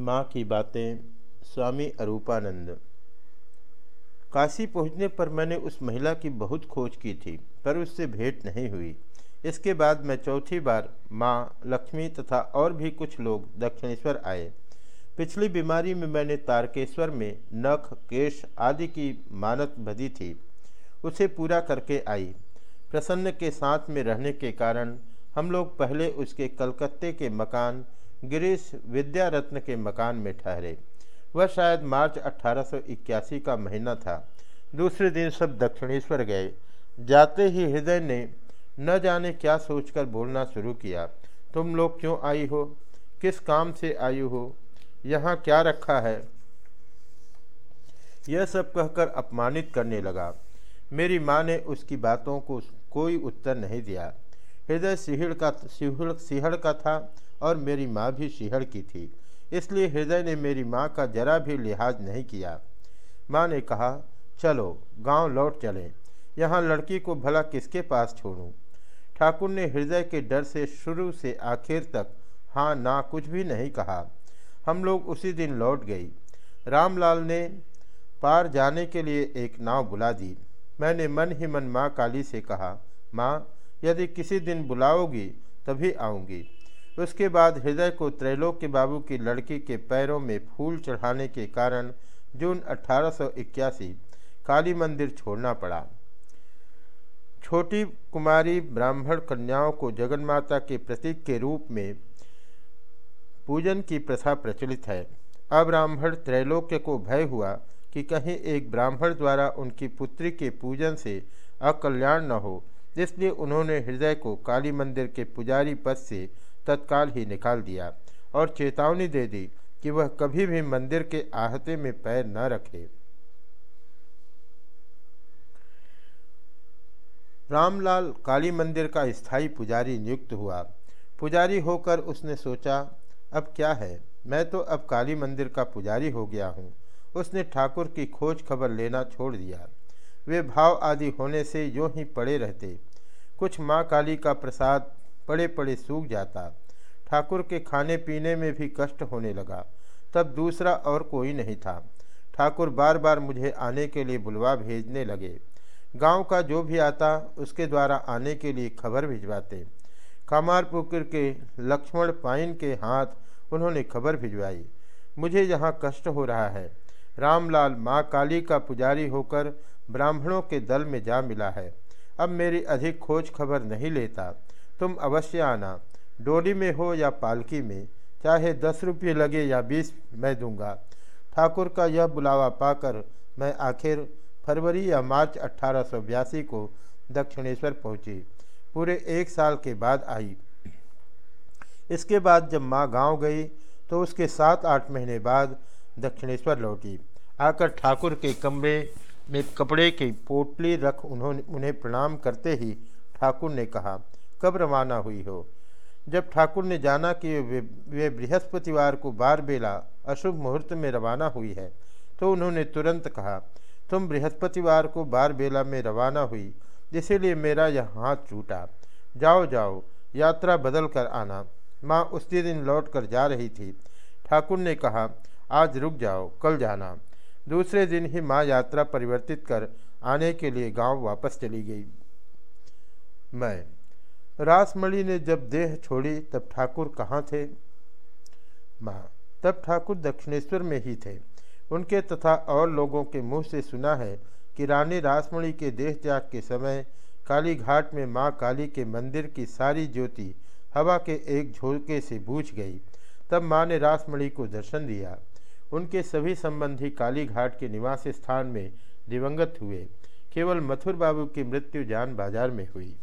माँ की बातें स्वामी अरूपानंद। काशी पहुँचने पर मैंने उस महिला की बहुत खोज की थी, पर उससे भेंट नहीं हुई। इसके बाद मैं चौथी बार माँ, लक्ष्मी तथा और भी कुछ लोग दक्षिणेश्वर आए। पिछली बीमारी में मैंने तारकेश्वर में नख, केश आदि की मानत बधी थी। उसे पूरा करके आई। प्रसन्न के साथ में रहने के कारण हम लोग पहले उसके कलकत्ते के मकान गिरीश विद्या रत्न के मकान में ठहरे। वह शायद मार्च 1881 का महीना था। दूसरे दिन सब दक्षिणेश्वर गए। जाते ही हृदय ने न जाने क्या सोचकर बोलना शुरू किया, तुम लोग क्यों आई हो? किस काम से आई हो? यहाँ क्या रखा है? यह सब कहकर अपमानित करने लगा। मेरी माँ ने उसकी बातों को कोई उत्तर नहीं दिया। हृदय सिहड़ का सिहड़ सिहड़ का था और मेरी माँ भी सिहड़ की थी। इसलिए हृदय ने मेरी माँ का जरा भी लिहाज नहीं किया। माँ ने कहा, चलो, गाँव लौट चलें। यहाँ लड़की को भला किसके पास छोड़ूं? ठाकुर ने हृदय के डर से शुरू से आखिर तक हाँ ना, कुछ भी नहीं कहा। हम लोग उसी दिन लौट गई। रामलाल ने पार जाने के लिए एक नाव बुला दी। मैंने मन ही मन माँ काली से कहा, माँ यदि किसी दिन बुलाओगी, तभी आऊँगी। उसके बाद हृदय को त्रैलोक्य बाबू की लड़की के पैरों में फूल चढ़ाने के कारण जून अठारह सौ इक्यासी काली मंदिर छोड़ना पड़ा। छोटी कुमारी ब्राह्मण कन्याओं को जगन्माता के प्रतीक के रूप में पूजन की प्रथा प्रचलित है। अब्राह्मण त्रैलोक्य को भय हुआ कि कहीं एक ब्राह्मण द्वारा उनकी पुत्री के पूजन से अकल्याण न हो इसलिए उन्होंने हृदय को काली मंदिर के पुजारी पद से तत्काल ही निकाल दिया और चेतावनी दे दी कि वह कभी भी मंदिर के आहते में पैर न रखे। रामलाल काली मंदिर का स्थायी पुजारी नियुक्त हुआ। पुजारी होकर उसने सोचा, अब क्या है? मैं तो अब काली मंदिर का पुजारी हो गया हूँ। उसने ठाकुर की खोज खबर लेना छोड़ दिया। वे भाव आदि होने से यूँ ही पड़े रहते। कुछ माँ काली का प्रसाद पड़े पड़े सूख जाता। ठाकुर के खाने पीने में भी कष्ट होने लगा। तब दूसरा और कोई नहीं था। ठाकुर बार बार मुझे आने के लिए बुलवा भेजने लगे। गाँव का जो भी आता, उसके द्वारा आने के लिए खबर भिजवाते। कामारपुकुर के लक्ष्मण पाइन के हाथ उन्होंने खबर भिजवाई। मुझे यहाँ कष्ट हो रहा है। रामलाल माँ काली का पुजारी होकर ब्राह्मणों के दल में जा मिला है। अब मेरी अधिक खोज खबर नहीं लेता। तुम अवश्य आना। डोली में हो या पालकी में, चाहे दस रुपये लगे या बीस, मैं दूँगा। ठाकुर का यह बुलावा पाकर मैं आखिर फरवरी या मार्च अट्ठारह को दक्षिणेश्वर पहुँची। पूरे एक साल के बाद आई। इसके बाद जब माँ गाँव गई तो उसके सात आठ महीने बाद दक्षिणेश्वर लौटी। आकर ठाकुर के कमरे में कपड़े की पोटली रख उन्होंने उन्हें प्रणाम करते ही ठाकुर ने कहा कब रवाना हुई हो? जब ठाकुर ने जाना कि वे, वे बृहस्पतिवार को बार बेला अशुभ मुहूर्त में रवाना हुई है तो उन्होंने तुरंत कहा तुम बृहस्पतिवार को बार बेला में रवाना हुई इसीलिए मेरा यह हाथ टूटा जाओ जाओ यात्रा बदल कर आना। माँ उसी दिन लौट कर जा रही थी। ठाकुर ने कहा आज रुक जाओ कल जाना। दूसरे दिन ही माँ यात्रा परिवर्तित कर आने के लिए गाँव वापस चली गई। मैं, रासमणि ने जब देह छोड़ी, तब ठाकुर कहाँ थे? माँ, तब ठाकुर दक्षिणेश्वर में ही थे। उनके तथा और लोगों के मुँह से सुना है कि रानी रासमणि के देह त्याग के समय काली घाट में माँ काली के मंदिर की सारी ज्योति हवा के एक झोंके से बूझ गई। तब माँ ने रासमणि को दर्शन दिया। उनके सभी संबंधी कालीघाट के निवास स्थान में दिवंगत हुए। केवल मथुर बाबू की मृत्यु जान बाज़ार में हुई।